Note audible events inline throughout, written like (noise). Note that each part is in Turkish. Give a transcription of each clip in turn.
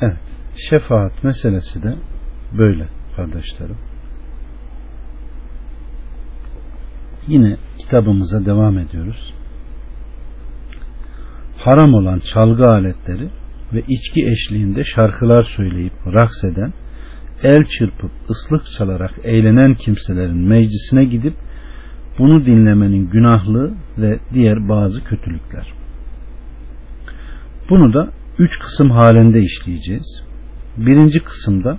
Evet. Şefaat meselesi de böyle kardeşlerim. Yine kitabımıza devam ediyoruz. Haram olan çalgı aletleri ve içki eşliğinde şarkılar söyleyip raks eden, el çırpıp ıslık çalarak eğlenen kimselerin meclisine gidip bunu dinlemenin günahlığı ve diğer bazı kötülükler. Bunu da üç kısım halinde işleyeceğiz. Birinci kısımda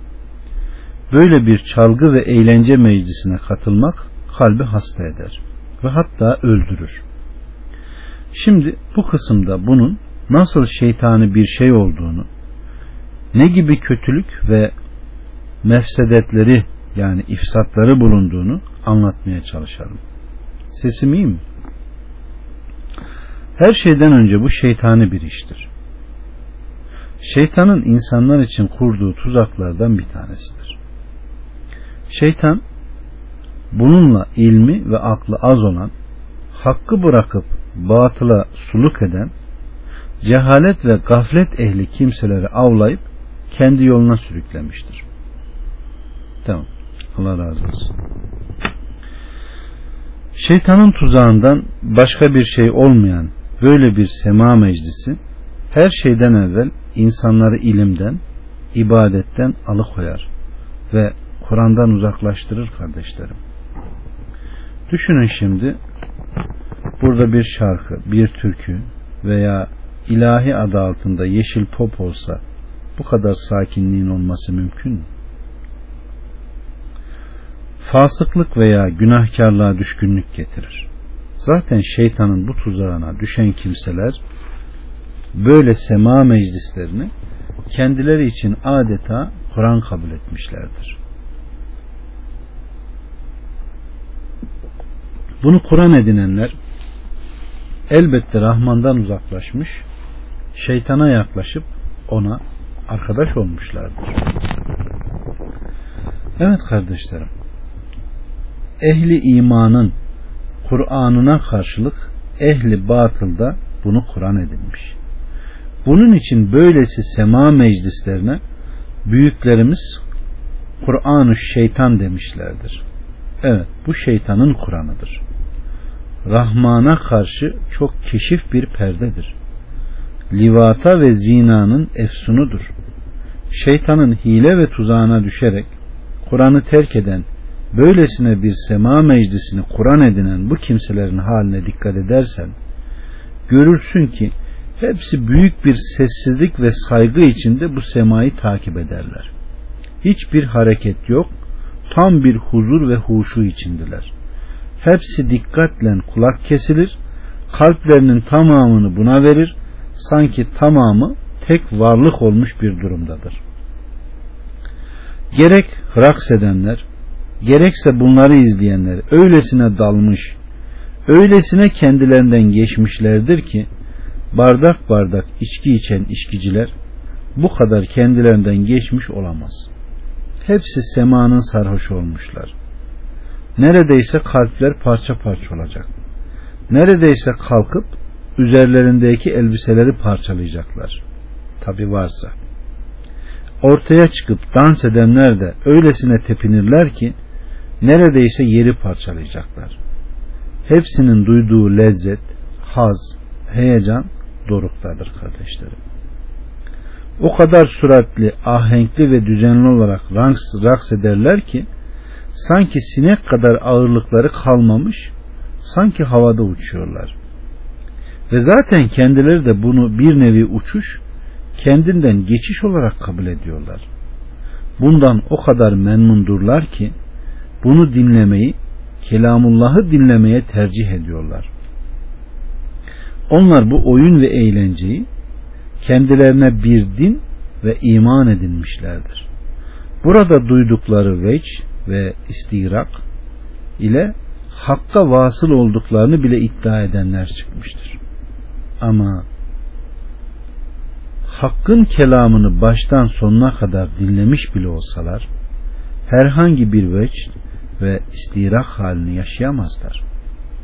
böyle bir çalgı ve eğlence meclisine katılmak kalbi hasta eder ve hatta öldürür. Şimdi bu kısımda bunun nasıl şeytani bir şey olduğunu, ne gibi kötülük ve mefsedetleri yani ifsatları bulunduğunu anlatmaya çalışalım. Sesim iyi mi? Her şeyden önce bu şeytani bir iştir. Şeytanın insanlar için kurduğu tuzaklardan bir tanesidir. Şeytan bununla ilmi ve aklı az olan, hakkı bırakıp batıla suluk eden, cehalet ve gaflet ehli kimseleri avlayıp kendi yoluna sürüklemiştir. Tamam. Allah razı olsun. Şeytanın tuzağından başka bir şey olmayan böyle bir sema meclisi her şeyden evvel insanları ilimden, ibadetten alıkoyar ve Kur'an'dan uzaklaştırır kardeşlerim. Düşünün şimdi burada bir şarkı, bir türkü veya ilahi adı altında yeşil pop olsa bu kadar sakinliğin olması mümkün mü? Fasıklık veya günahkarlığa düşkünlük getirir. Zaten şeytanın bu tuzağına düşen kimseler böyle sema meclislerini kendileri için adeta Kur'an kabul etmişlerdir. Bunu Kur'an edinenler elbette Rahman'dan uzaklaşmış, şeytana yaklaşıp ona arkadaş olmuşlardır. Evet kardeşlerim, ehli imanın Kur'an'ına karşılık ehli batılda bunu Kur'an edinmiş. Bunun için böylesi sema meclislerine büyüklerimiz Kur'an-ı şeytan demişlerdir. Evet bu şeytanın Kur'an'ıdır. Rahman'a karşı çok keşif bir perdedir. Livata ve zinanın efsunudur. Şeytanın hile ve tuzağına düşerek Kur'an'ı terk eden, böylesine bir sema meclisini Kur'an edinen bu kimselerin haline dikkat edersen, görürsün ki hepsi büyük bir sessizlik ve saygı içinde bu semayı takip ederler. Hiçbir hareket yok, tam bir huzur ve huşu içindeler. Hepsi dikkatle kulak kesilir, kalplerinin tamamını buna verir, sanki tamamı tek varlık olmuş bir durumdadır. Gerek raks edenler, gerekse bunları izleyenler öylesine dalmış, öylesine kendilerinden geçmişlerdir ki, bardak bardak içki içen içkiciler bu kadar kendilerinden geçmiş olamaz. Hepsi semanın sarhoş olmuşlar. Neredeyse kalpler parça parça olacak. Neredeyse kalkıp üzerlerindeki elbiseleri parçalayacaklar. Tabi varsa. Ortaya çıkıp dans edenler de öylesine tepinirler ki neredeyse yeri parçalayacaklar. Hepsinin duyduğu lezzet, haz, heyecan doruktadır kardeşlerim. O kadar süratli, ahenkli ve düzenli olarak raks, raks ederler ki sanki sinek kadar ağırlıkları kalmamış, sanki havada uçuyorlar. Ve zaten kendileri de bunu bir nevi uçuş, kendinden geçiş olarak kabul ediyorlar. Bundan o kadar memnundurlar ki bunu dinlemeyi, kelamullahı dinlemeye tercih ediyorlar. Onlar bu oyun ve eğlenceyi kendilerine bir din ve iman edinmişlerdir. Burada duydukları veç ve istirak ile hakka vasıl olduklarını bile iddia edenler çıkmıştır. Ama hakkın kelamını baştan sonuna kadar dinlemiş bile olsalar herhangi bir veç ve istirak halini yaşayamazlar.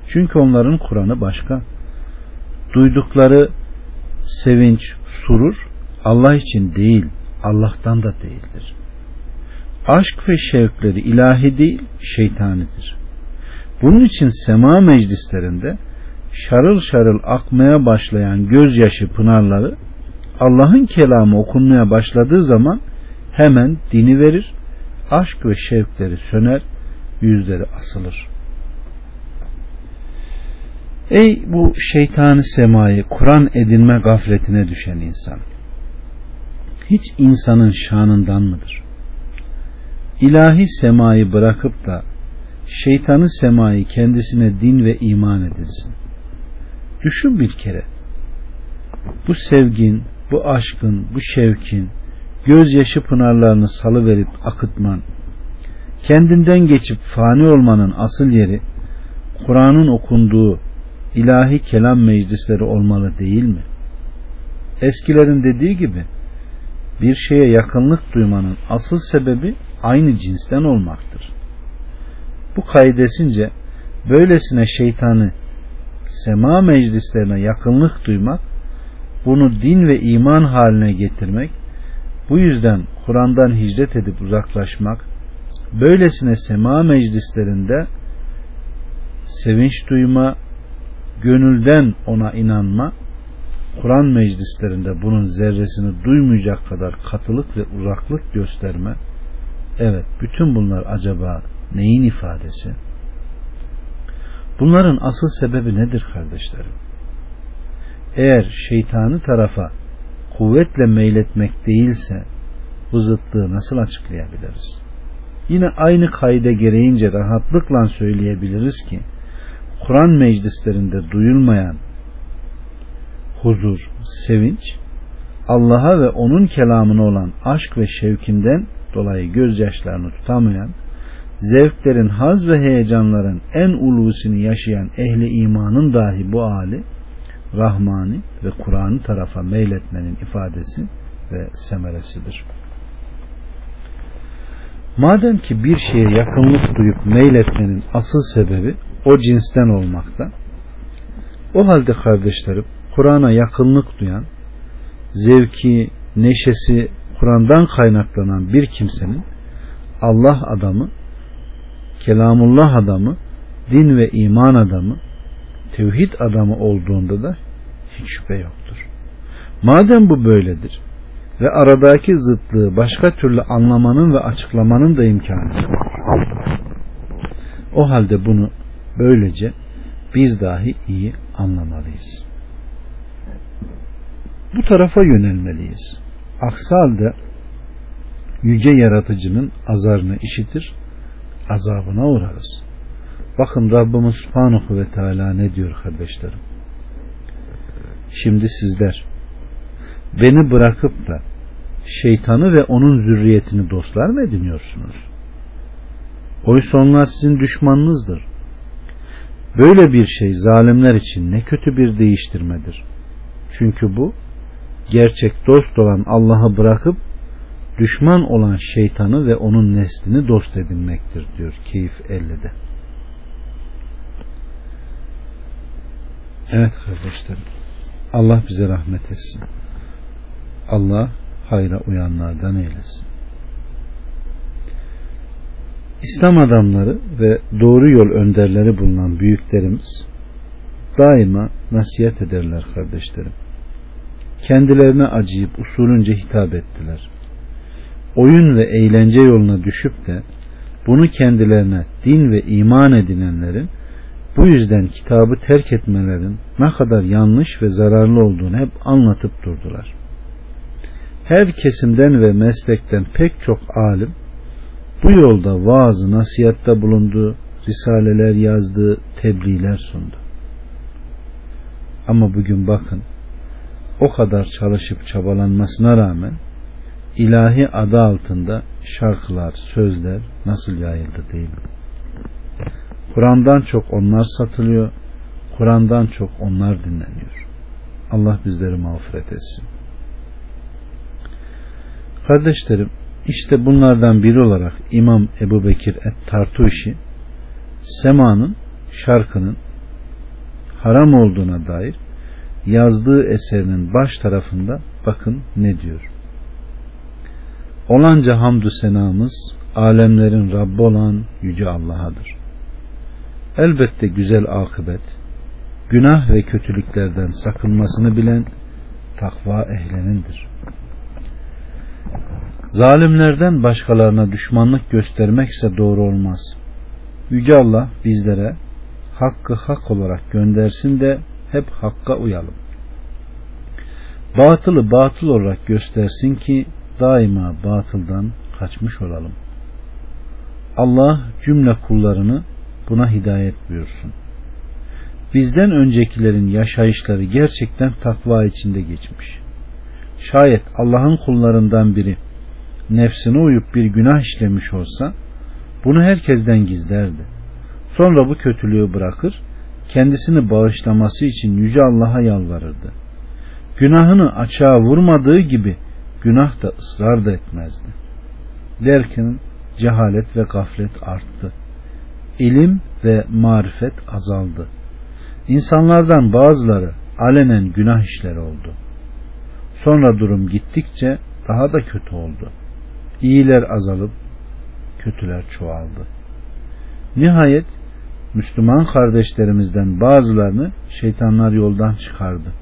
Çünkü onların Kur'an'ı başka duydukları sevinç, surur Allah için değil, Allah'tan da değildir. Aşk ve şevkleri ilahi değil, şeytanidir. Bunun için sema meclislerinde şarıl şarıl akmaya başlayan gözyaşı pınarları Allah'ın kelamı okunmaya başladığı zaman hemen dini verir, aşk ve şevkleri söner, yüzleri asılır. Ey bu şeytanı semayı Kur'an edinme gafletine düşen insan! Hiç insanın şanından mıdır? İlahi semayı bırakıp da şeytanı semayı kendisine din ve iman edilsin. Düşün bir kere. Bu sevgin, bu aşkın, bu şevkin, gözyaşı pınarlarını salıverip akıtman, kendinden geçip fani olmanın asıl yeri, Kur'an'ın okunduğu ilahi kelam meclisleri olmalı değil mi? Eskilerin dediği gibi, bir şeye yakınlık duymanın asıl sebebi aynı cinsten olmaktır. Bu kaydesince böylesine şeytanı sema meclislerine yakınlık duymak, bunu din ve iman haline getirmek, bu yüzden Kur'an'dan hicret edip uzaklaşmak, böylesine sema meclislerinde sevinç duyma, gönülden ona inanma, Kur'an meclislerinde bunun zerresini duymayacak kadar katılık ve uzaklık gösterme, evet bütün bunlar acaba neyin ifadesi? Bunların asıl sebebi nedir kardeşlerim? Eğer şeytanı tarafa kuvvetle meyletmek değilse bu zıtlığı nasıl açıklayabiliriz? Yine aynı kaide gereğince rahatlıkla söyleyebiliriz ki Kur'an meclislerinde duyulmayan huzur, sevinç Allah'a ve onun kelamına olan aşk ve şevkinden dolayı gözyaşlarını tutamayan zevklerin haz ve heyecanların en ulusini yaşayan ehli imanın dahi bu hali Rahmani ve Kur'an'ı tarafa meyletmenin ifadesi ve semeresidir. Madem ki bir şeye yakınlık duyup meyletmenin asıl sebebi o cinsten olmakta, o halde kardeşlerim Kur'an'a yakınlık duyan, zevki, neşesi Kur'an'dan kaynaklanan bir kimsenin Allah adamı kelamullah adamı, din ve iman adamı, tevhid adamı olduğunda da hiç şüphe yoktur. Madem bu böyledir ve aradaki zıtlığı başka türlü anlamanın ve açıklamanın da imkanı yok. O halde bunu böylece biz dahi iyi anlamalıyız. Bu tarafa yönelmeliyiz. Aksi halde yüce yaratıcının azarını işitir azabına uğrarız. Bakın Rabbimiz Subhanahu ve Teala ne diyor kardeşlerim? Şimdi sizler beni bırakıp da şeytanı ve onun zürriyetini dostlar mı ediniyorsunuz? Oysa onlar sizin düşmanınızdır. Böyle bir şey zalimler için ne kötü bir değiştirmedir. Çünkü bu gerçek dost olan Allah'ı bırakıp düşman olan şeytanı ve onun neslini dost edinmektir diyor Keyif 50'de. Evet kardeşlerim. Allah bize rahmet etsin. Allah hayra uyanlardan eylesin. İslam adamları ve doğru yol önderleri bulunan büyüklerimiz daima nasihat ederler kardeşlerim. Kendilerine acıyıp usulünce hitap ettiler oyun ve eğlence yoluna düşüp de bunu kendilerine din ve iman edinenlerin bu yüzden kitabı terk etmelerin ne kadar yanlış ve zararlı olduğunu hep anlatıp durdular. Her kesimden ve meslekten pek çok alim bu yolda vaazı nasihatta bulundu, risaleler yazdı, tebliğler sundu. Ama bugün bakın o kadar çalışıp çabalanmasına rağmen ilahi adı altında şarkılar, sözler nasıl yayıldı değil mi? Kur'an'dan çok onlar satılıyor, Kur'an'dan çok onlar dinleniyor. Allah bizleri mağfiret etsin. Kardeşlerim, işte bunlardan biri olarak İmam Ebu Bekir Et-Tartuşi semanın, şarkının haram olduğuna dair yazdığı eserinin baş tarafında bakın ne diyor. Olanca hamdü senamız alemlerin Rabbi olan Yüce Allah'adır. Elbette güzel akıbet, günah ve kötülüklerden sakınmasını bilen takva ehlinindir. Zalimlerden başkalarına düşmanlık göstermek ise doğru olmaz. Yüce Allah bizlere hakkı hak olarak göndersin de hep hakka uyalım. Batılı batıl olarak göstersin ki daima batıldan kaçmış olalım. Allah cümle kullarını buna hidayet buyursun. Bizden öncekilerin yaşayışları gerçekten takva içinde geçmiş. Şayet Allah'ın kullarından biri nefsine uyup bir günah işlemiş olsa bunu herkesten gizlerdi. Sonra bu kötülüğü bırakır, kendisini bağışlaması için Yüce Allah'a yalvarırdı. Günahını açığa vurmadığı gibi günah da ısrar da etmezdi. Derken cehalet ve gaflet arttı. İlim ve marifet azaldı. İnsanlardan bazıları alenen günah işleri oldu. Sonra durum gittikçe daha da kötü oldu. İyiler azalıp kötüler çoğaldı. Nihayet Müslüman kardeşlerimizden bazılarını şeytanlar yoldan çıkardı.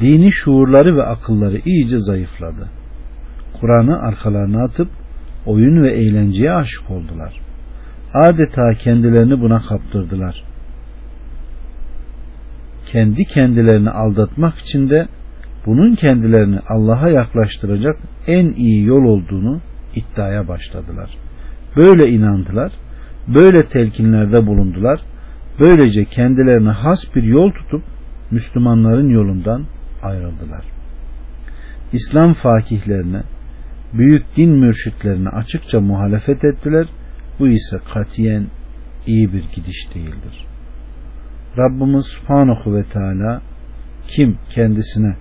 Dini şuurları ve akılları iyice zayıfladı. Kur'an'ı arkalarına atıp oyun ve eğlenceye aşık oldular. Adeta kendilerini buna kaptırdılar. Kendi kendilerini aldatmak için de bunun kendilerini Allah'a yaklaştıracak en iyi yol olduğunu iddiaya başladılar. Böyle inandılar, böyle telkinlerde bulundular, böylece kendilerine has bir yol tutup Müslümanların yolundan ayrıldılar. İslam fakihlerine, büyük din mürşitlerine açıkça muhalefet ettiler. Bu ise katiyen iyi bir gidiş değildir. Rabbimiz Subhanahu ve Teala kim kendisine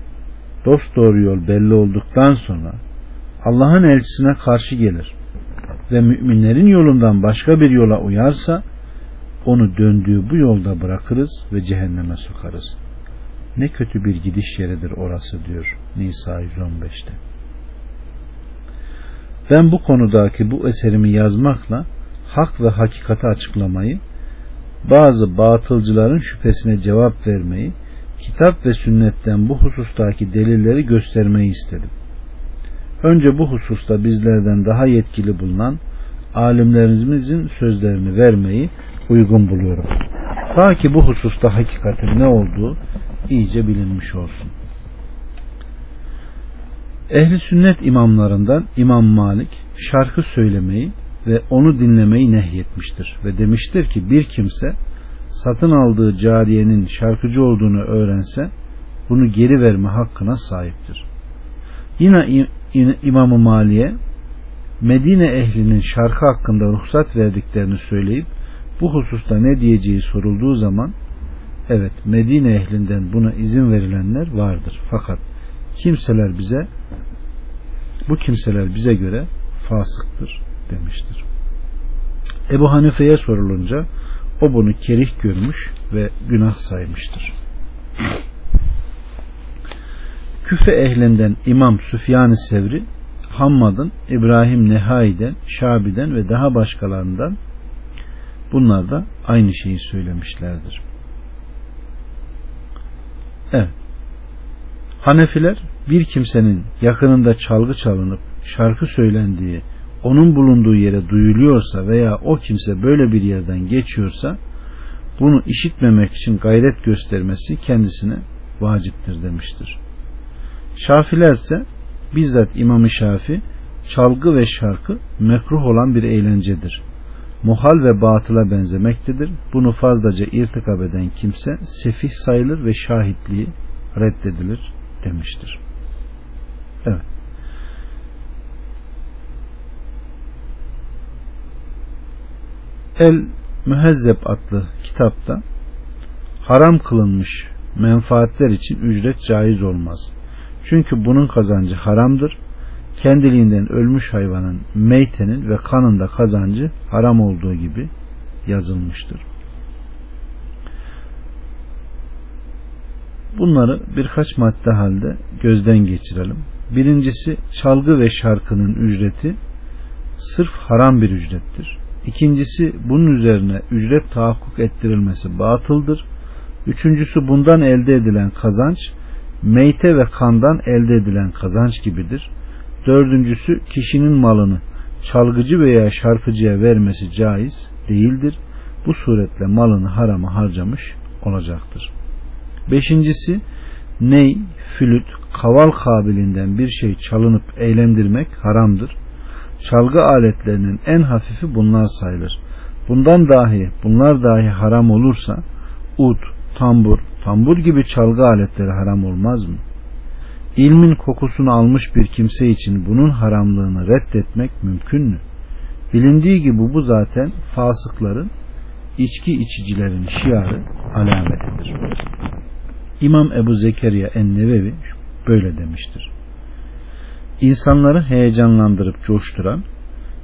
dost doğru yol belli olduktan sonra Allah'ın elçisine karşı gelir ve müminlerin yolundan başka bir yola uyarsa onu döndüğü bu yolda bırakırız ve cehenneme sokarız. Ne kötü bir gidiş yeridir orası diyor Nisa 115'te. Ben bu konudaki bu eserimi yazmakla hak ve hakikati açıklamayı, bazı batılcıların şüphesine cevap vermeyi, kitap ve sünnetten bu husustaki delilleri göstermeyi istedim. Önce bu hususta bizlerden daha yetkili bulunan alimlerimizin sözlerini vermeyi uygun buluyorum. Ta ki bu hususta hakikatin ne olduğu iyice bilinmiş olsun. Ehli sünnet imamlarından İmam Malik şarkı söylemeyi ve onu dinlemeyi nehyetmiştir ve demiştir ki bir kimse satın aldığı cariyenin şarkıcı olduğunu öğrense bunu geri verme hakkına sahiptir. Yine İmam-ı Maliye Medine ehlinin şarkı hakkında ruhsat verdiklerini söyleyip bu hususta ne diyeceği sorulduğu zaman evet Medine ehlinden buna izin verilenler vardır. Fakat kimseler bize bu kimseler bize göre fasıktır demiştir. Ebu Hanife'ye sorulunca o bunu kerih görmüş ve günah saymıştır. Küfe ehlinden İmam Süfyan-ı Sevri Hammad'ın İbrahim Nehai'den, Şabi'den ve daha başkalarından bunlar da aynı şeyi söylemişlerdir. Evet. Hanefiler bir kimsenin yakınında çalgı çalınıp şarkı söylendiği onun bulunduğu yere duyuluyorsa veya o kimse böyle bir yerden geçiyorsa bunu işitmemek için gayret göstermesi kendisine vaciptir demiştir. Şafiler ise bizzat İmam-ı Şafi çalgı ve şarkı mekruh olan bir eğlencedir. Muhal ve batıla benzemektedir. Bunu fazlaca irtikab eden kimse sefih sayılır ve şahitliği reddedilir demiştir. Evet. El Mühezzeb adlı kitapta haram kılınmış menfaatler için ücret caiz olmaz. Çünkü bunun kazancı haramdır. Kendiliğinden ölmüş hayvanın meytenin ve kanında kazancı haram olduğu gibi yazılmıştır. Bunları birkaç madde halde gözden geçirelim. Birincisi çalgı ve şarkının ücreti sırf haram bir ücrettir. İkincisi bunun üzerine ücret tahakkuk ettirilmesi batıldır. Üçüncüsü bundan elde edilen kazanç meyte ve kandan elde edilen kazanç gibidir. Dördüncüsü kişinin malını çalgıcı veya şarkıcıya vermesi caiz değildir. Bu suretle malını harama harcamış olacaktır. Beşincisi ney, flüt, kaval kabilinden bir şey çalınıp eğlendirmek haramdır. Çalgı aletlerinin en hafifi bunlar sayılır. Bundan dahi, bunlar dahi haram olursa ud, tambur, tambur gibi çalgı aletleri haram olmaz mı? İlmin kokusunu almış bir kimse için bunun haramlığını reddetmek mümkün mü? Bilindiği gibi bu zaten fasıkların, içki içicilerin şiarı alametidir. İmam Ebu Zekeriya en-Nevevi böyle demiştir. İnsanları heyecanlandırıp coşturan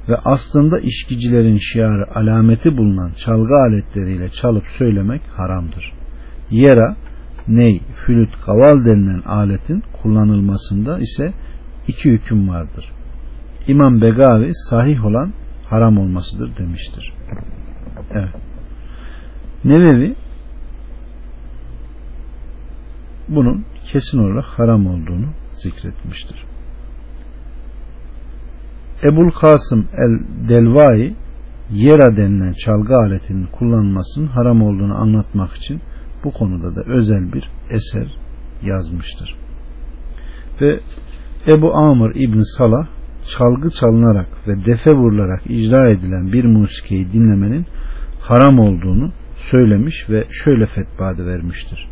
ve aslında işkicilerin şiarı alameti bulunan çalgı aletleriyle çalıp söylemek haramdır. Yera, ney, flüt, kaval denilen aletin kullanılmasında ise iki hüküm vardır. İmam Begavi sahih olan haram olmasıdır demiştir. Evet. Nevevi bunun kesin olarak haram olduğunu zikretmiştir. Ebul Kasım el Delvai yera denilen çalgı aletinin kullanılmasının haram olduğunu anlatmak için bu konuda da özel bir eser yazmıştır. Ve Ebu Amr İbn Salah çalgı çalınarak ve defe vurularak icra edilen bir musikeyi dinlemenin haram olduğunu söylemiş ve şöyle fetvada vermiştir.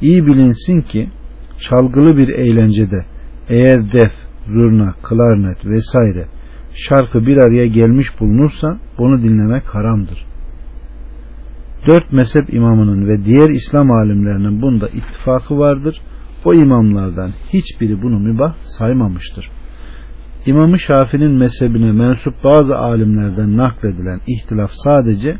İyi bilinsin ki çalgılı bir eğlencede eğer def, zurna, klarnet vesaire şarkı bir araya gelmiş bulunursa bunu dinlemek haramdır. Dört mezhep imamının ve diğer İslam alimlerinin bunda ittifakı vardır. O imamlardan hiçbiri bunu mübah saymamıştır. İmam-ı Şafi'nin mezhebine mensup bazı alimlerden nakledilen ihtilaf sadece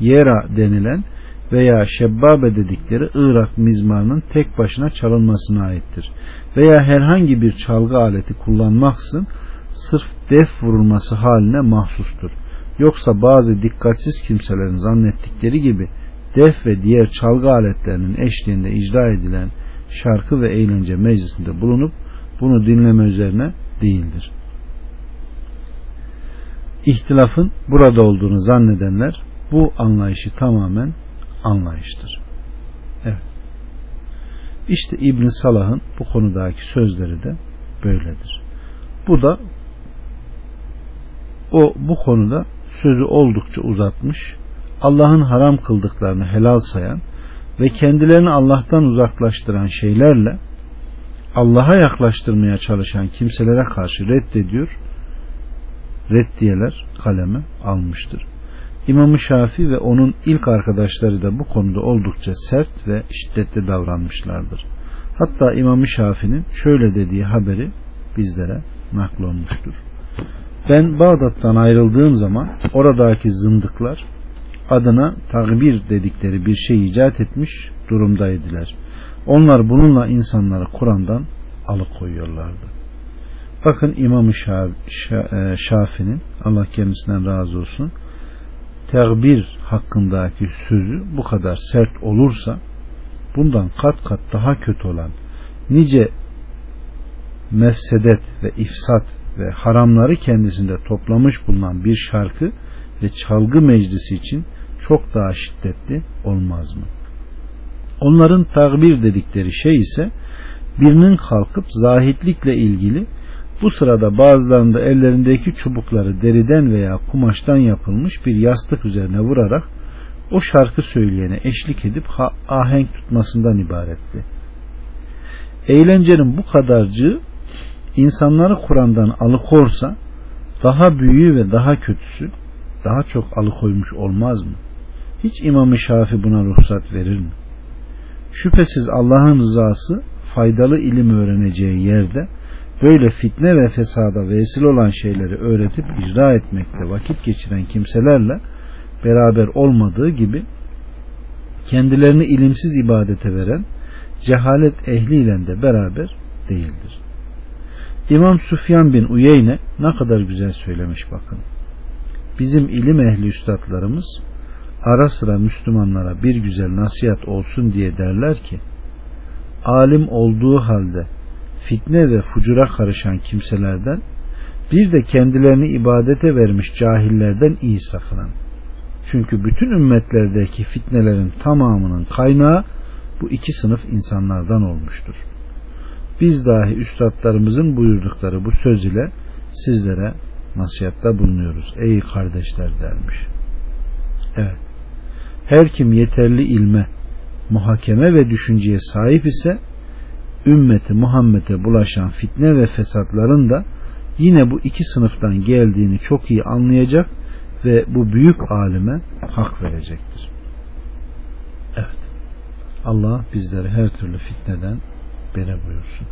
yera denilen veya şebbabe dedikleri Irak mizmarının tek başına çalınmasına aittir. Veya herhangi bir çalgı aleti kullanmaksın sırf def vurulması haline mahsustur. Yoksa bazı dikkatsiz kimselerin zannettikleri gibi def ve diğer çalgı aletlerinin eşliğinde icra edilen şarkı ve eğlence meclisinde bulunup bunu dinleme üzerine değildir. İhtilafın burada olduğunu zannedenler bu anlayışı tamamen anlayıştır. Evet. İşte İbn Salah'ın bu konudaki sözleri de böyledir. Bu da o bu konuda sözü oldukça uzatmış, Allah'ın haram kıldıklarını helal sayan ve kendilerini Allah'tan uzaklaştıran şeylerle Allah'a yaklaştırmaya çalışan kimselere karşı reddediyor, reddiyeler kaleme almıştır. İmam-ı Şafi ve onun ilk arkadaşları da bu konuda oldukça sert ve şiddetli davranmışlardır. Hatta İmam-ı Şafi'nin şöyle dediği haberi bizlere naklolmuştur. Ben Bağdat'tan ayrıldığım zaman oradaki zındıklar adına takbir dedikleri bir şey icat etmiş durumdaydılar. Onlar bununla insanları Kur'an'dan alıkoyuyorlardı. Bakın İmam-ı e, Şafi'nin Allah kendisinden razı olsun tekbir hakkındaki sözü bu kadar sert olursa bundan kat kat daha kötü olan nice mefsedet ve ifsat ve haramları kendisinde toplamış bulunan bir şarkı ve çalgı meclisi için çok daha şiddetli olmaz mı? Onların takbir dedikleri şey ise birinin kalkıp zahitlikle ilgili bu sırada bazılarında ellerindeki çubukları deriden veya kumaştan yapılmış bir yastık üzerine vurarak o şarkı söyleyene eşlik edip ahenk tutmasından ibaretti. Eğlencenin bu kadarcığı insanları Kur'an'dan alıkorsa daha büyüğü ve daha kötüsü daha çok alıkoymuş olmaz mı? Hiç İmam-ı Şafi buna ruhsat verir mi? Şüphesiz Allah'ın rızası faydalı ilim öğreneceği yerde böyle fitne ve fesada vesile olan şeyleri öğretip icra etmekte vakit geçiren kimselerle beraber olmadığı gibi kendilerini ilimsiz ibadete veren cehalet ehliyle de beraber değildir. İmam Süfyan bin Uyeyne ne kadar güzel söylemiş bakın. Bizim ilim ehli üstadlarımız ara sıra Müslümanlara bir güzel nasihat olsun diye derler ki alim olduğu halde fitne ve fucura karışan kimselerden bir de kendilerini ibadete vermiş cahillerden iyi sakının. Çünkü bütün ümmetlerdeki fitnelerin tamamının kaynağı bu iki sınıf insanlardan olmuştur. Biz dahi üstadlarımızın buyurdukları bu söz ile sizlere nasihatta bulunuyoruz. Ey kardeşler dermiş. Evet. Her kim yeterli ilme, muhakeme ve düşünceye sahip ise ümmeti Muhammed'e bulaşan fitne ve fesatların da yine bu iki sınıftan geldiğini çok iyi anlayacak ve bu büyük alime hak verecektir. Evet. Allah bizleri her türlü fitneden bere buyursun.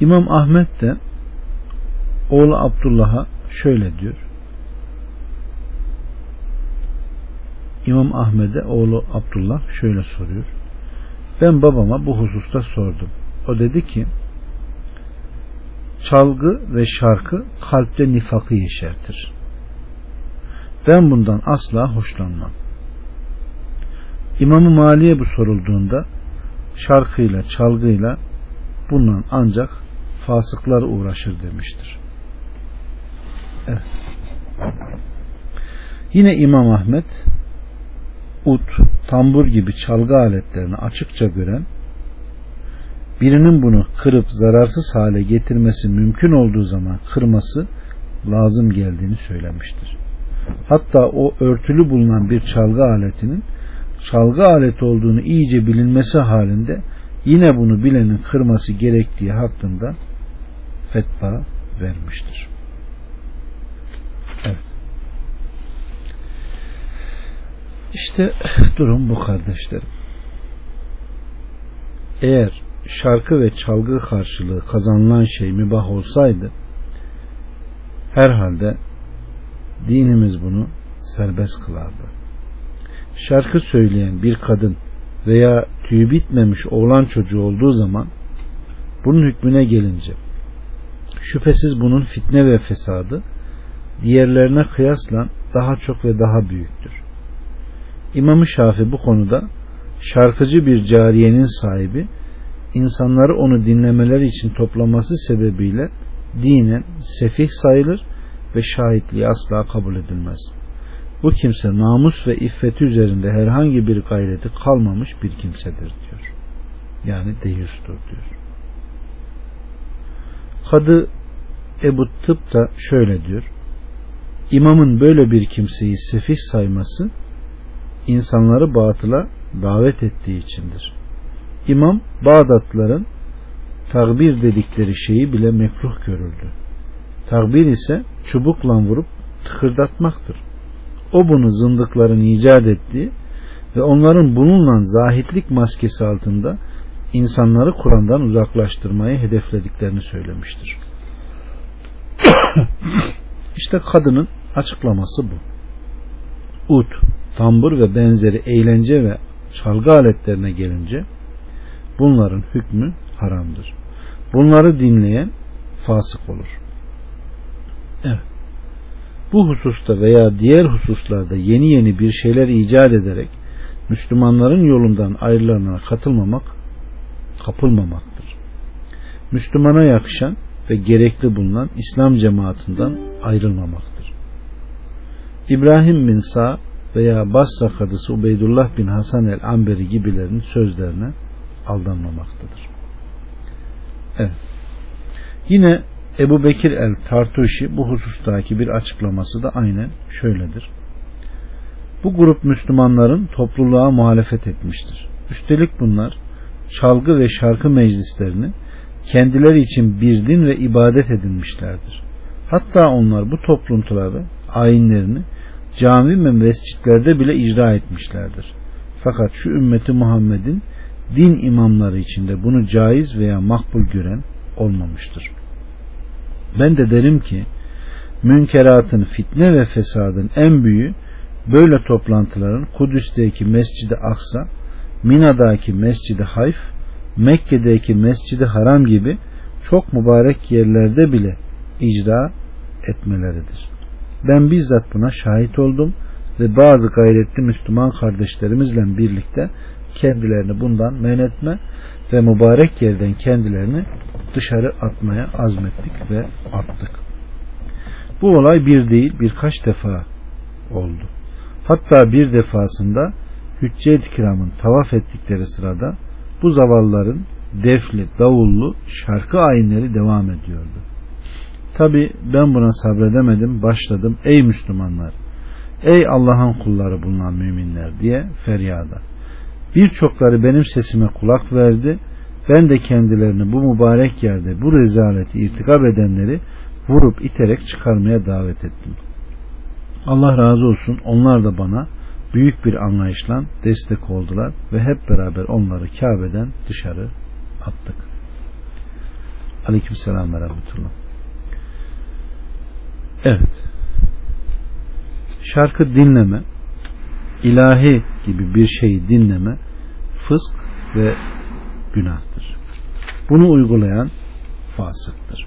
İmam Ahmet de oğlu Abdullah'a şöyle diyor. İmam Ahmet'e oğlu Abdullah şöyle soruyor. Ben babama bu hususta sordum. O dedi ki çalgı ve şarkı kalpte nifakı yeşertir. Ben bundan asla hoşlanmam. İmam-ı Mali'ye bu sorulduğunda şarkıyla, çalgıyla bundan ancak fasıklar uğraşır demiştir. Evet. Yine İmam Ahmet ut, tambur gibi çalgı aletlerini açıkça gören birinin bunu kırıp zararsız hale getirmesi mümkün olduğu zaman kırması lazım geldiğini söylemiştir. Hatta o örtülü bulunan bir çalgı aletinin çalgı aleti olduğunu iyice bilinmesi halinde yine bunu bilenin kırması gerektiği hakkında fetva vermiştir. Evet. İşte (laughs) durum bu kardeşlerim. Eğer şarkı ve çalgı karşılığı kazanılan şey mübah olsaydı herhalde dinimiz bunu serbest kılardı. Şarkı söyleyen bir kadın veya tüyü bitmemiş oğlan çocuğu olduğu zaman bunun hükmüne gelince şüphesiz bunun fitne ve fesadı diğerlerine kıyasla daha çok ve daha büyüktür. İmam-ı Şafi bu konuda şarkıcı bir cariyenin sahibi insanları onu dinlemeleri için toplaması sebebiyle dinen sefih sayılır ve şahitliği asla kabul edilmez. Bu kimse namus ve iffeti üzerinde herhangi bir gayreti kalmamış bir kimsedir diyor. Yani deyüstur diyor. Kadı Ebu Tıp da şöyle diyor. İmamın böyle bir kimseyi sefih sayması insanları batıla davet ettiği içindir. İmam Bağdatlıların takbir dedikleri şeyi bile mekruh görüldü. Takbir ise çubukla vurup tıkırdatmaktır. O bunu zındıkların icat ettiği ve onların bununla zahitlik maskesi altında insanları Kur'an'dan uzaklaştırmayı hedeflediklerini söylemiştir. (coughs) İşte kadının açıklaması bu. Ut, tambur ve benzeri eğlence ve çalgı aletlerine gelince bunların hükmü haramdır. Bunları dinleyen fasık olur. Evet. Bu hususta veya diğer hususlarda yeni yeni bir şeyler icat ederek Müslümanların yolundan ayrılarına katılmamak, kapılmamaktır. Müslümana yakışan ve gerekli bulunan İslam cemaatinden ayrılmamaktır. İbrahim bin Sa veya Basra kadısı Ubeydullah bin Hasan el Amberi gibilerin sözlerine aldanmamaktadır. Evet. Yine Ebu Bekir el Tartuşi bu husustaki bir açıklaması da aynen şöyledir. Bu grup Müslümanların topluluğa muhalefet etmiştir. Üstelik bunlar çalgı ve şarkı meclislerini kendileri için bir din ve ibadet edinmişlerdir. Hatta onlar bu topluntuları, ayinlerini cami ve mescitlerde bile icra etmişlerdir. Fakat şu ümmeti Muhammed'in din imamları içinde bunu caiz veya makbul gören olmamıştır. Ben de derim ki münkeratın fitne ve fesadın en büyüğü böyle toplantıların Kudüs'teki Mescid-i Aksa, Mina'daki Mescid-i Hayf, Mekke'deki Mescid-i Haram gibi çok mübarek yerlerde bile icra etmeleridir. Ben bizzat buna şahit oldum ve bazı gayretli Müslüman kardeşlerimizle birlikte kendilerini bundan men etme ve mübarek yerden kendilerini dışarı atmaya azmettik ve attık. Bu olay bir değil birkaç defa oldu. Hatta bir defasında Hüccet-i Kiram'ın tavaf ettikleri sırada bu zavalların defli, davullu şarkı ayinleri devam ediyordu. Tabi ben buna sabredemedim başladım ey Müslümanlar ey Allah'ın kulları bulunan müminler diye feryada. Birçokları benim sesime kulak verdi. Ben de kendilerini bu mübarek yerde bu rezaleti irtikap edenleri vurup iterek çıkarmaya davet ettim. Allah razı olsun onlar da bana büyük bir anlayışla destek oldular ve hep beraber onları Kabe'den dışarı attık. Aleyküm selam ve rahmetullah. Evet. Şarkı dinleme, ilahi gibi bir şeyi dinleme fısk ve günahtır. Bunu uygulayan fasıktır.